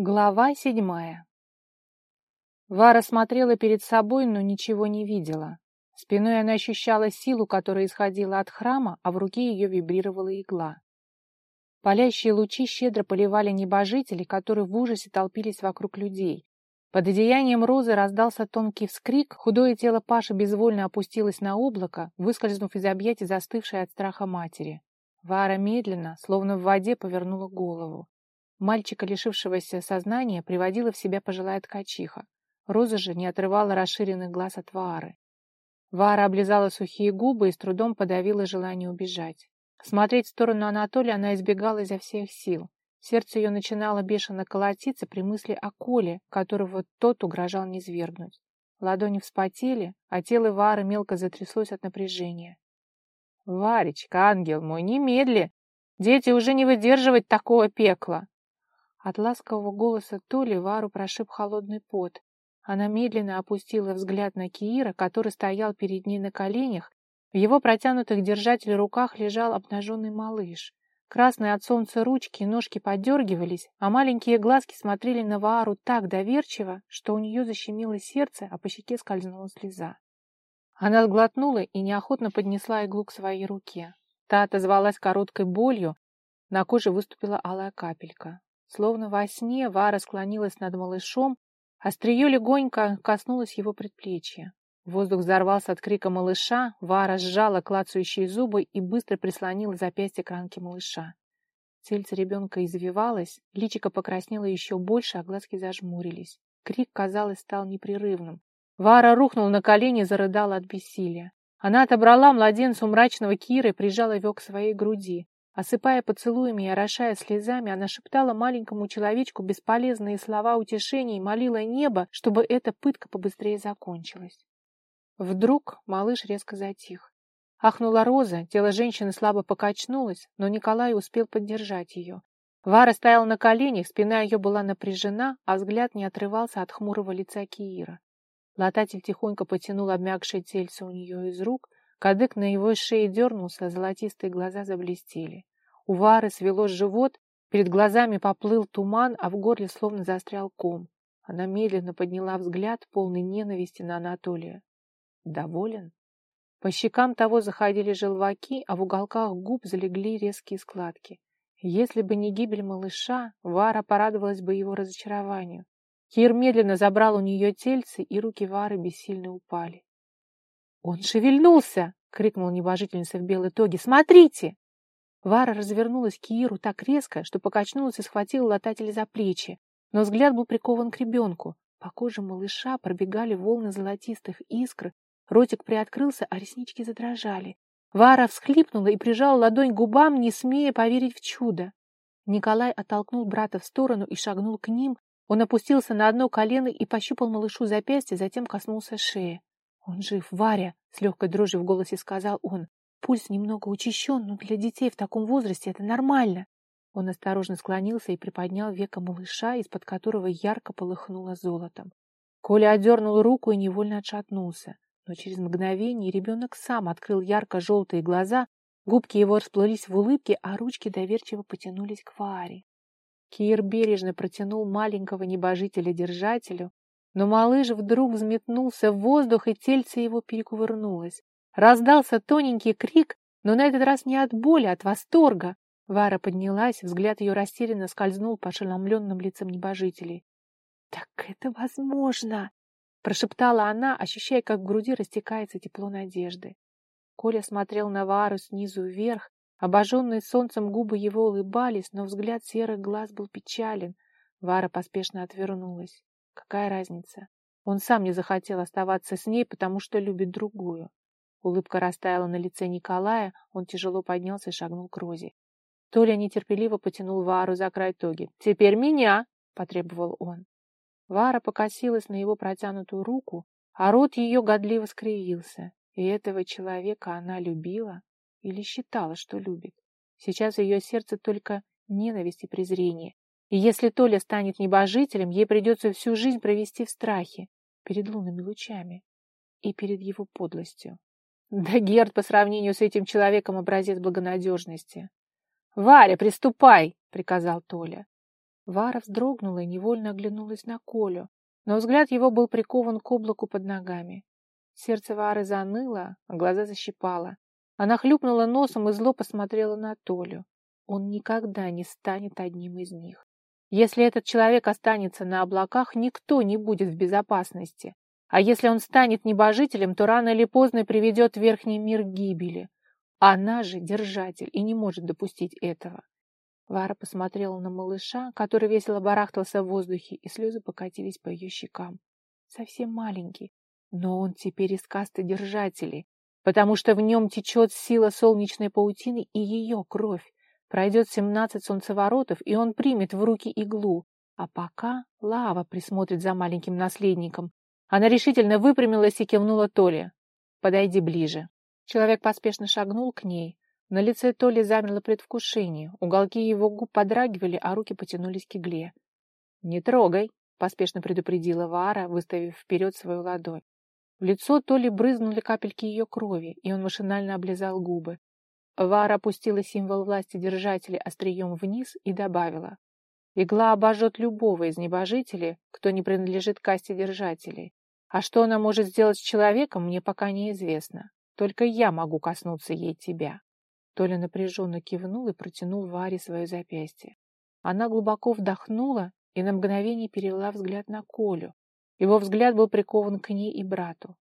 Глава седьмая Вара смотрела перед собой, но ничего не видела. Спиной она ощущала силу, которая исходила от храма, а в руке ее вибрировала игла. Палящие лучи щедро поливали небожители, которые в ужасе толпились вокруг людей. Под одеянием розы раздался тонкий вскрик, худое тело Паши безвольно опустилось на облако, выскользнув из объятий застывшей от страха матери. Вара медленно, словно в воде, повернула голову. Мальчика, лишившегося сознания, приводила в себя пожилая ткачиха. Роза же не отрывала расширенных глаз от Ваары. Вара облизала сухие губы и с трудом подавила желание убежать. Смотреть в сторону Анатолия она избегала изо всех сил. Сердце ее начинало бешено колотиться при мысли о Коле, которого тот угрожал низвергнуть. Ладони вспотели, а тело Вары мелко затряслось от напряжения. «Варечка, ангел мой, немедли! Дети уже не выдерживать такого пекла!» От ласкового голоса Толи Вару прошиб холодный пот. Она медленно опустила взгляд на Киира, который стоял перед ней на коленях. В его протянутых держатель руках лежал обнаженный малыш. Красные от солнца ручки и ножки подергивались, а маленькие глазки смотрели на Ваару так доверчиво, что у нее защемило сердце, а по щеке скользнула слеза. Она сглотнула и неохотно поднесла иглу к своей руке. Та отозвалась короткой болью, на коже выступила алая капелька. Словно во сне Вара склонилась над малышом, острие легонько коснулось его предплечья. Воздух взорвался от крика малыша, Вара сжала клацающие зубы и быстро прислонила запястье к ранке малыша. Тельце ребенка извивалось, личико покраснело еще больше, а глазки зажмурились. Крик, казалось, стал непрерывным. Вара рухнула на колени и зарыдала от бессилия. Она отобрала младенца у мрачного Кира и прижала его к своей груди. Осыпая поцелуями и орошая слезами, она шептала маленькому человечку бесполезные слова утешения и молила небо, чтобы эта пытка побыстрее закончилась. Вдруг малыш резко затих. Ахнула Роза, тело женщины слабо покачнулось, но Николай успел поддержать ее. Вара стояла на коленях, спина ее была напряжена, а взгляд не отрывался от хмурого лица Киира. Лататель тихонько потянул обмякшее тельце у нее из рук, Кадык на его шее дернулся, а золотистые глаза заблестели. У Вары свело живот, перед глазами поплыл туман, а в горле словно застрял ком. Она медленно подняла взгляд, полный ненависти на Анатолия. Доволен? По щекам того заходили желваки, а в уголках губ залегли резкие складки. Если бы не гибель малыша, Вара порадовалась бы его разочарованию. Кир медленно забрал у нее тельце, и руки Вары бессильно упали. «Он шевельнулся!» — крикнул небожительница в белой тоге. «Смотрите!» Вара развернулась к Кииру так резко, что покачнулась и схватила латателя за плечи, но взгляд был прикован к ребенку. По коже малыша пробегали волны золотистых искр, ротик приоткрылся, а реснички задрожали. Вара всхлипнула и прижала ладонь к губам, не смея поверить в чудо. Николай оттолкнул брата в сторону и шагнул к ним. Он опустился на одно колено и пощупал малышу запястье, затем коснулся шеи. «Он жив, Варя!» — с легкой дрожью в голосе сказал он. «Пульс немного учащен, но для детей в таком возрасте это нормально». Он осторожно склонился и приподнял веко малыша, из-под которого ярко полыхнуло золотом. Коля отдернул руку и невольно отшатнулся. Но через мгновение ребенок сам открыл ярко-желтые глаза, губки его расплылись в улыбке, а ручки доверчиво потянулись к Варе. Кир бережно протянул маленького небожителя держателю, но малыш вдруг взметнулся в воздух, и тельце его перекувырнулось. Раздался тоненький крик, но на этот раз не от боли, а от восторга. Вара поднялась, взгляд ее растерянно скользнул по ошеломленным лицам небожителей. «Так это возможно!» — прошептала она, ощущая, как в груди растекается тепло надежды. Коля смотрел на Вару снизу вверх, обожженные солнцем губы его улыбались, но взгляд серых глаз был печален. Вара поспешно отвернулась. Какая разница? Он сам не захотел оставаться с ней, потому что любит другую. Улыбка растаяла на лице Николая, он тяжело поднялся и шагнул к Розе. Толя нетерпеливо потянул Вару за край тоги. «Теперь меня!» — потребовал он. Вара покосилась на его протянутую руку, а рот ее годливо скривился. И этого человека она любила или считала, что любит. Сейчас ее сердце только ненависть и презрение. И если Толя станет небожителем, ей придется всю жизнь провести в страхе перед лунными лучами и перед его подлостью. Да Герд по сравнению с этим человеком образец благонадежности. «Варя, приступай!» — приказал Толя. Вара вздрогнула и невольно оглянулась на Колю, но взгляд его был прикован к облаку под ногами. Сердце Вары заныло, а глаза защипало. Она хлюпнула носом и зло посмотрела на Толю. Он никогда не станет одним из них. Если этот человек останется на облаках, никто не будет в безопасности. А если он станет небожителем, то рано или поздно приведет верхний мир к гибели. Она же держатель и не может допустить этого. Вара посмотрела на малыша, который весело барахтался в воздухе, и слезы покатились по ее щекам. Совсем маленький, но он теперь из касты держателей, потому что в нем течет сила солнечной паутины и ее кровь. Пройдет семнадцать солнцеворотов, и он примет в руки иглу. А пока лава присмотрит за маленьким наследником. Она решительно выпрямилась и кивнула Толе. «Подойди ближе». Человек поспешно шагнул к ней. На лице Толи замерло предвкушение. Уголки его губ подрагивали, а руки потянулись к игле. «Не трогай», — поспешно предупредила Вара, выставив вперед свою ладонь. В лицо Толи брызнули капельки ее крови, и он машинально облизал губы. Вара опустила символ власти держателя острием вниз и добавила. Игла обожжет любого из небожителей, кто не принадлежит касте держателей. А что она может сделать с человеком, мне пока неизвестно. Только я могу коснуться ей тебя. Толя напряженно кивнул и протянул Варе свое запястье. Она глубоко вдохнула и на мгновение перевела взгляд на Колю. Его взгляд был прикован к ней и брату.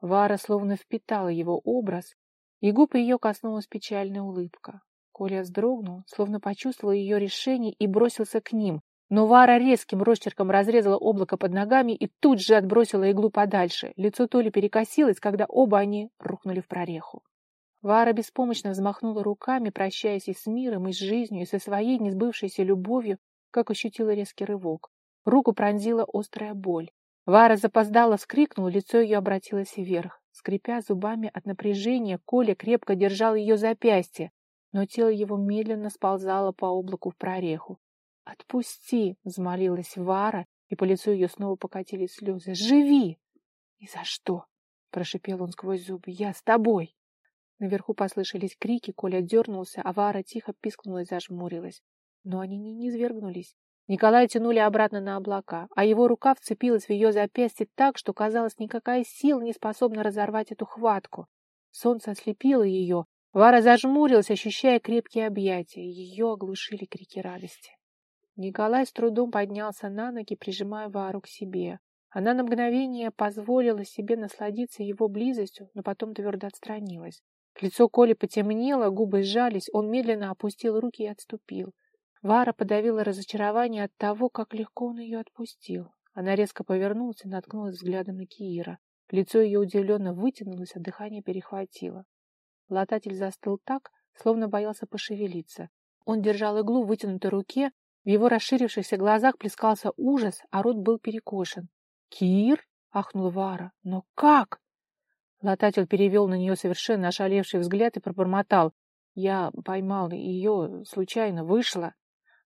Вара словно впитала его образ и губ ее коснулась печальная улыбка. Коля вздрогнул, словно почувствовал ее решение и бросился к ним, но Вара резким росчерком разрезала облако под ногами и тут же отбросила иглу подальше. Лицо Толи перекосилось, когда оба они рухнули в прореху. Вара беспомощно взмахнула руками, прощаясь и с миром, и с жизнью, и со своей несбывшейся любовью, как ощутила резкий рывок. Руку пронзила острая боль. Вара запоздала, вскрикнула, лицо ее обратилось вверх. Скрипя зубами от напряжения, Коля крепко держал ее запястье, но тело его медленно сползало по облаку в прореху. «Отпусти!» — взмолилась Вара, и по лицу ее снова покатились слезы. «Живи!» «Ни за что!» — прошипел он сквозь зубы. «Я с тобой!» Наверху послышались крики, Коля дернулся, а Вара тихо пискнула и зажмурилась. Но они не низвергнулись. Николая тянули обратно на облака, а его рука вцепилась в ее запястье так, что, казалось, никакая сила не способна разорвать эту хватку. Солнце ослепило ее. Вара зажмурилась, ощущая крепкие объятия. Ее оглушили крики радости. Николай с трудом поднялся на ноги, прижимая Вару к себе. Она на мгновение позволила себе насладиться его близостью, но потом твердо отстранилась. Лицо Коли потемнело, губы сжались, он медленно опустил руки и отступил. Вара подавила разочарование от того, как легко он ее отпустил. Она резко повернулась и наткнулась взглядом на Киира. Лицо ее удивленно вытянулось, а дыхание перехватило. Лататель застыл так, словно боялся пошевелиться. Он держал иглу в вытянутой руке, в его расширившихся глазах плескался ужас, а рот был перекошен. «Кир?» — ахнул Вара. «Но как?» Лататель перевел на нее совершенно ошалевший взгляд и пробормотал. «Я поймал ее, случайно, вышла».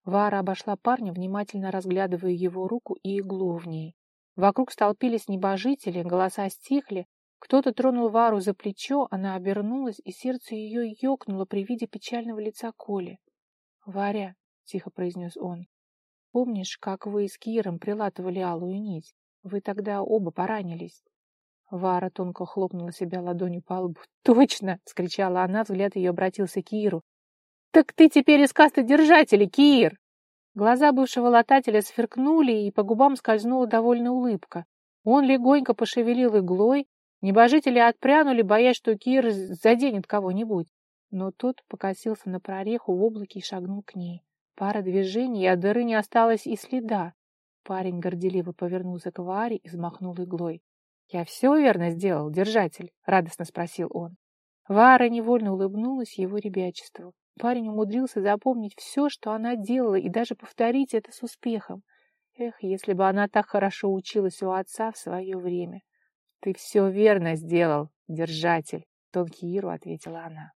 Вара обошла парня, внимательно разглядывая его руку и иглу в ней. Вокруг столпились небожители, голоса стихли. Кто-то тронул Вару за плечо, она обернулась, и сердце ее ёкнуло при виде печального лица Коли. «Варя», — тихо произнес он, — «помнишь, как вы с Киром прилатывали алую нить? Вы тогда оба поранились». Вара тонко хлопнула себя ладонью по лбу. «Точно!» — скричала она, взгляд ее обратился к Киру. «Так ты теперь из касты держателей, Кир!» Глаза бывшего латателя сверкнули, и по губам скользнула довольная улыбка. Он легонько пошевелил иглой, небожители отпрянули, боясь, что Кир заденет кого-нибудь. Но тот покосился на прореху в облаке и шагнул к ней. Пара движений, от дыры не осталось и следа. Парень горделиво повернулся к Варе и взмахнул иглой. «Я все верно сделал, держатель?» — радостно спросил он. Вара невольно улыбнулась его ребячеству. Парень умудрился запомнить все, что она делала, и даже повторить это с успехом. Эх, если бы она так хорошо училась у отца в свое время. «Ты все верно сделал, держатель», — Тонкииру ответила она.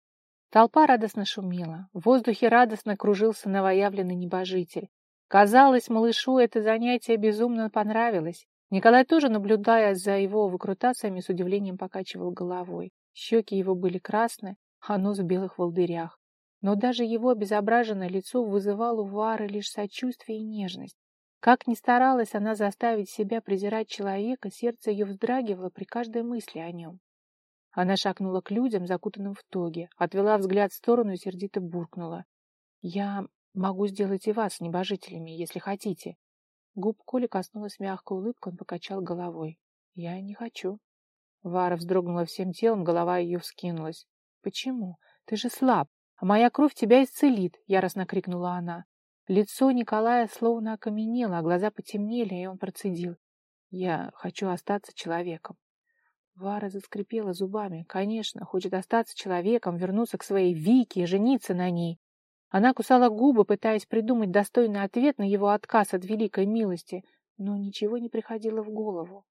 Толпа радостно шумела. В воздухе радостно кружился новоявленный небожитель. Казалось, малышу это занятие безумно понравилось. Николай тоже, наблюдая за его выкрутациями, с удивлением покачивал головой. Щеки его были красные, а нос в белых волдырях. Но даже его обезображенное лицо вызывало у Вары лишь сочувствие и нежность. Как ни старалась она заставить себя презирать человека, сердце ее вздрагивало при каждой мысли о нем. Она шагнула к людям, закутанным в тоге, отвела взгляд в сторону и сердито буркнула. «Я могу сделать и вас небожителями, если хотите». Губ Коли коснулась мягкая улыбка, он покачал головой. «Я не хочу». Вара вздрогнула всем телом, голова ее вскинулась. «Почему? Ты же слаб, а моя кровь тебя исцелит!» — яростно крикнула она. Лицо Николая словно окаменело, а глаза потемнели, и он процедил. «Я хочу остаться человеком». Вара заскрипела зубами. Конечно, хочет остаться человеком, вернуться к своей Вике и жениться на ней. Она кусала губы, пытаясь придумать достойный ответ на его отказ от великой милости, но ничего не приходило в голову.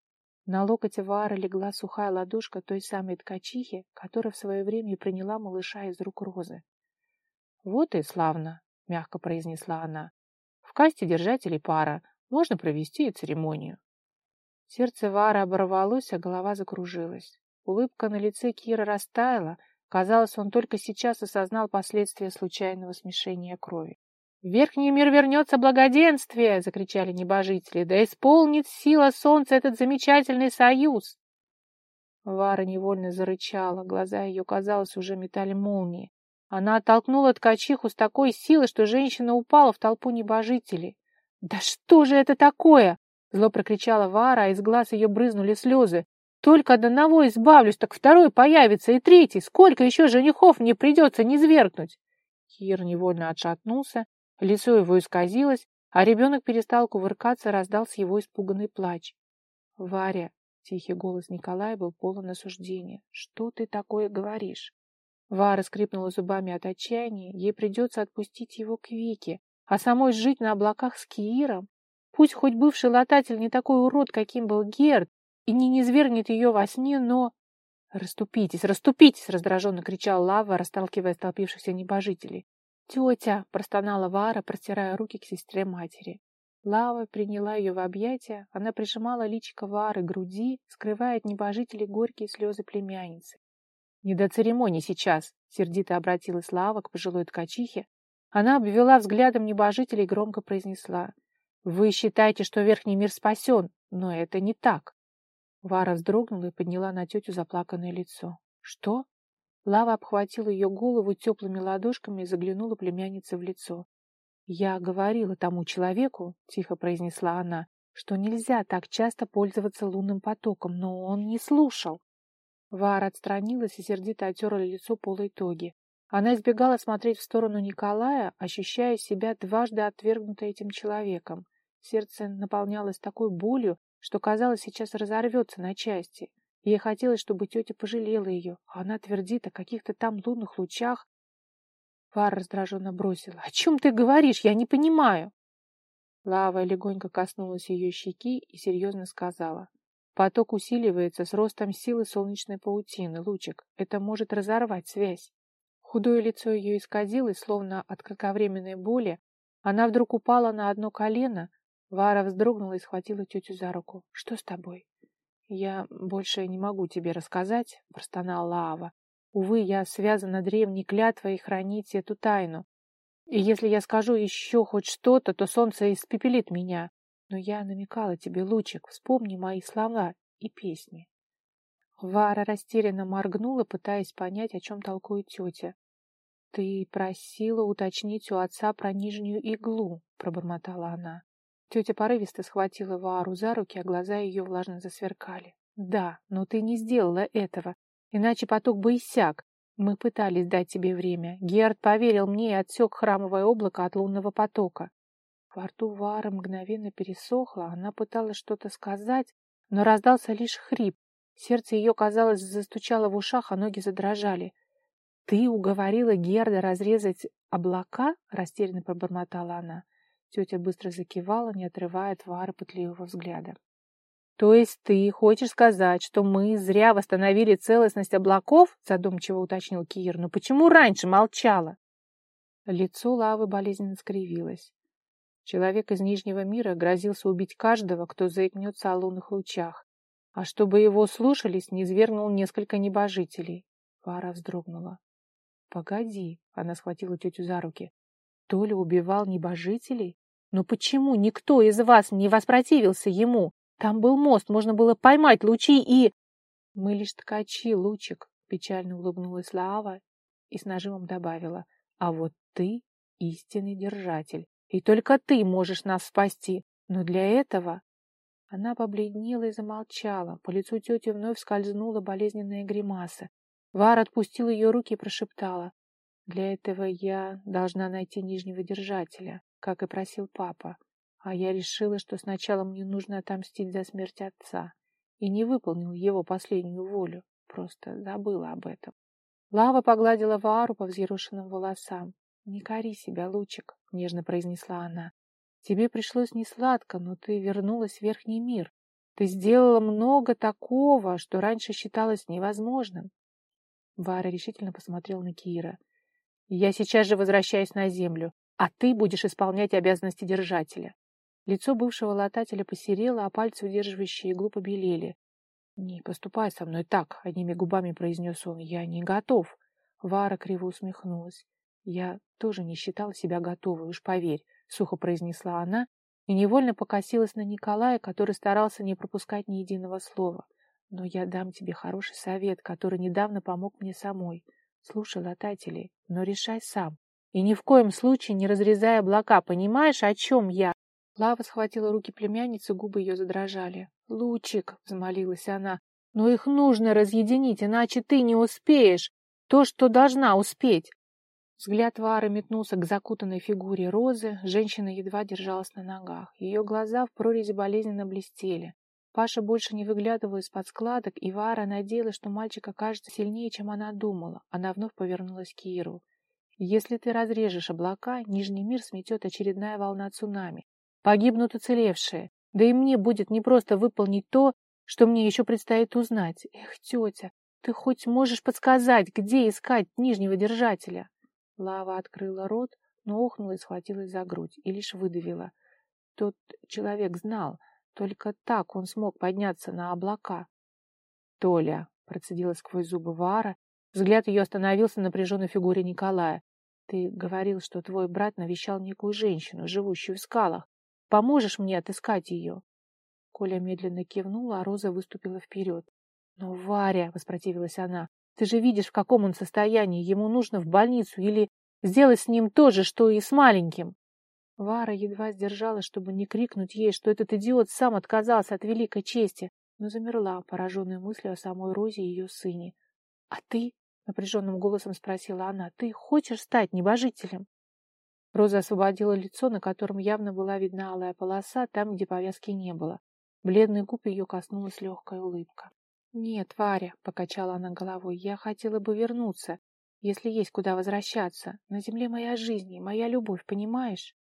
На локоте Вары легла сухая ладошка той самой ткачихи, которая в свое время приняла малыша из рук Розы. «Вот и славно», — мягко произнесла она. «В касте держателей пара. Можно провести и церемонию». Сердце Вары оборвалось, а голова закружилась. Улыбка на лице Кира растаяла. Казалось, он только сейчас осознал последствия случайного смешения крови. «В верхний мир вернется благоденствие!» — закричали небожители. «Да исполнит сила солнца этот замечательный союз!» Вара невольно зарычала, глаза ее, казалось, уже метали молнии. Она оттолкнула ткачиху с такой силой, что женщина упала в толпу небожителей. «Да что же это такое?» — зло прокричала Вара, а из глаз ее брызнули слезы. «Только от одного избавлюсь, так второй появится и третий. Сколько еще женихов мне придется низвергнуть?» Кир невольно отшатнулся, лицо его исказилось, а ребенок перестал кувыркаться, раздался его испуганный плач. «Варя!» — тихий голос Николая был полон осуждения. «Что ты такое говоришь?» Вара скрипнула зубами от отчаяния. Ей придется отпустить его к Вике, а самой жить на облаках с Кииром. Пусть хоть бывший лататель не такой урод, каким был Герд, и не низвергнет ее во сне, но... «Раступитесь, раступитесь!» — раздраженно кричал Лава, расталкивая столпившихся небожителей. «Тетя!» — простонала Вара, простирая руки к сестре матери. Лава приняла ее в объятия, она прижимала личико Вары к груди, скрывая от небожителей горькие слезы племянницы. «Не до церемонии сейчас!» — сердито обратилась Лава к пожилой ткачихе. Она обвела взглядом небожителей и громко произнесла. «Вы считаете, что Верхний мир спасен, но это не так!» Вара вздрогнула и подняла на тетю заплаканное лицо. «Что?» Лава обхватила ее голову теплыми ладошками и заглянула племяннице в лицо. «Я говорила тому человеку, — тихо произнесла она, — что нельзя так часто пользоваться лунным потоком, но он не слушал. Вара отстранилась и сердито оттерла лицо полой. Она избегала смотреть в сторону Николая, ощущая себя дважды отвергнутой этим человеком. Сердце наполнялось такой болью, что, казалось, сейчас разорвется на части. Ей хотелось, чтобы тетя пожалела ее, а она твердит о каких-то там лунных лучах. Вара раздраженно бросила. — О чем ты говоришь? Я не понимаю. Лава легонько коснулась ее щеки и серьезно сказала. Поток усиливается с ростом силы солнечной паутины, лучик. Это может разорвать связь. Худое лицо ее исказилось, словно от кратковременной боли. Она вдруг упала на одно колено. Вара вздрогнула и схватила тетю за руку. — Что с тобой? — Я больше не могу тебе рассказать, — простонала Лава. Увы, я связана древней клятвой хранить эту тайну. И если я скажу еще хоть что-то, то солнце испепелит меня. Но я намекала тебе, Лучик, вспомни мои слова и песни. Вара растерянно моргнула, пытаясь понять, о чем толкует тетя. — Ты просила уточнить у отца про нижнюю иглу, — пробормотала она. Тетя порывисто схватила Вару за руки, а глаза ее влажно засверкали. — Да, но ты не сделала этого, иначе поток бы иссяк. Мы пытались дать тебе время. Герд поверил мне и отсек храмовое облако от лунного потока. Во рту Вары мгновенно пересохло, она пыталась что-то сказать, но раздался лишь хрип. Сердце ее, казалось, застучало в ушах, а ноги задрожали. — Ты уговорила Герда разрезать облака? — растерянно пробормотала она. Тетя быстро закивала, не отрывая от Вары пытливого взгляда. — То есть ты хочешь сказать, что мы зря восстановили целостность облаков? — задумчиво уточнил Кир. — Но почему раньше молчала? Лицо лавы болезненно скривилось. Человек из Нижнего мира грозился убить каждого, кто заикнется о лунных лучах. А чтобы его слушались, низвергнул несколько небожителей. Вара вздрогнула. Погоди, она схватила тетю за руки. Толя убивал небожителей? Но почему никто из вас не воспротивился ему? Там был мост, можно было поймать лучи и... Мы лишь ткачи, лучик, печально улыбнулась Лаава и с нажимом добавила. А вот ты истинный держатель, и только ты можешь нас спасти. Но для этого... Она побледнела и замолчала. По лицу тети вновь скользнула болезненная гримаса. Вар отпустил ее руки и прошептала. «Для этого я должна найти нижнего держателя, как и просил папа. А я решила, что сначала мне нужно отомстить за смерть отца. И не выполнил его последнюю волю. Просто забыла об этом». Лава погладила Вару по взъерошенным волосам. «Не кори себя, Лучик», — нежно произнесла она. Тебе пришлось несладко, но ты вернулась в верхний мир. Ты сделала много такого, что раньше считалось невозможным. Вара решительно посмотрел на Кира. Я сейчас же возвращаюсь на землю, а ты будешь исполнять обязанности держателя. Лицо бывшего латателя посерело, а пальцы, удерживающие иглу, побелели. «Не поступай со мной так», — одними губами произнес он. «Я не готов». Вара криво усмехнулась. «Я тоже не считала себя готовой, уж поверь сухо произнесла она и невольно покосилась на Николая, который старался не пропускать ни единого слова. Но я дам тебе хороший совет, который недавно помог мне самой. Слушай, латателей, но решай сам. И ни в коем случае не разрезай облака, понимаешь, о чем я? Лава схватила руки племянницы, губы ее задрожали. «Лучик», — взмолилась она, — «но их нужно разъединить, иначе ты не успеешь. То, что должна успеть. Взгляд Вары метнулся к закутанной фигуре Розы. Женщина едва держалась на ногах. Ее глаза в прорези болезненно блестели. Паша больше не выглядывал из-под складок, и Вара надеялась, что мальчик окажется сильнее, чем она думала. Она вновь повернулась к Киру. «Если ты разрежешь облака, Нижний мир сметет очередная волна цунами. Погибнут уцелевшие. Да и мне будет непросто выполнить то, что мне еще предстоит узнать. Эх, тетя, ты хоть можешь подсказать, где искать нижнего держателя?» Лава открыла рот, но охнула и схватилась за грудь, и лишь выдавила. Тот человек знал, только так он смог подняться на облака. «Толя!» — процедила сквозь зубы Вара. Взгляд ее остановился на напряженной фигуре Николая. «Ты говорил, что твой брат навещал некую женщину, живущую в скалах. Поможешь мне отыскать ее?» Коля медленно кивнула, а Роза выступила вперед. «Но, Варя!» — воспротивилась она. Ты же видишь, в каком он состоянии. Ему нужно в больницу или сделать с ним то же, что и с маленьким. Вара едва сдержалась, чтобы не крикнуть ей, что этот идиот сам отказался от великой чести, но замерла, пораженная мыслью о самой Розе и ее сыне. — А ты? — напряженным голосом спросила она. — Ты хочешь стать небожителем? Роза освободила лицо, на котором явно была видна алая полоса, там, где повязки не было. Бледный губ ее коснулась легкая улыбка. «Нет, Варя», — покачала она головой, — «я хотела бы вернуться, если есть куда возвращаться. На земле моя жизнь и моя любовь, понимаешь?»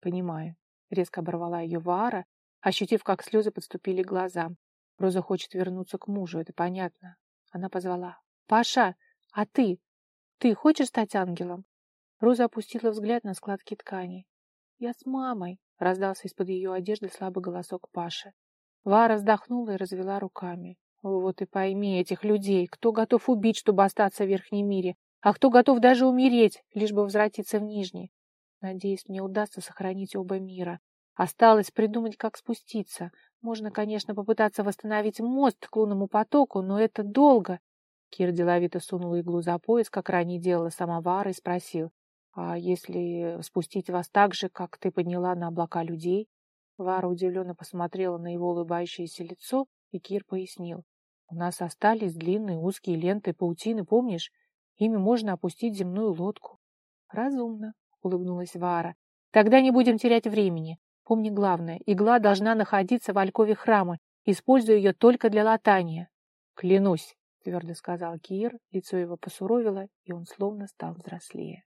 «Понимаю», — резко оборвала ее Вара, ощутив, как слезы подступили к глазам. Роза хочет вернуться к мужу, это понятно. Она позвала. «Паша, а ты? Ты хочешь стать ангелом?» Роза опустила взгляд на складки ткани. «Я с мамой», — раздался из-под ее одежды слабый голосок Паши. Вара вздохнула и развела руками. Вот и пойми этих людей, кто готов убить, чтобы остаться в верхнем мире, а кто готов даже умереть, лишь бы возвратиться в нижний. Надеюсь, мне удастся сохранить оба мира. Осталось придумать, как спуститься. Можно, конечно, попытаться восстановить мост к лунному потоку, но это долго. Кир деловито сунул иглу за пояс, как ранее делала сама Вара, и спросил, «А если спустить вас так же, как ты подняла на облака людей?» Вара удивленно посмотрела на его улыбающееся лицо, и Кир пояснил. У нас остались длинные узкие ленты паутины, помнишь? Ими можно опустить земную лодку. Разумно, улыбнулась Вара. Тогда не будем терять времени. Помни главное, игла должна находиться в алькове храма. Используй ее только для латания. Клянусь, твердо сказал Кир, лицо его посуровило, и он словно стал взрослее.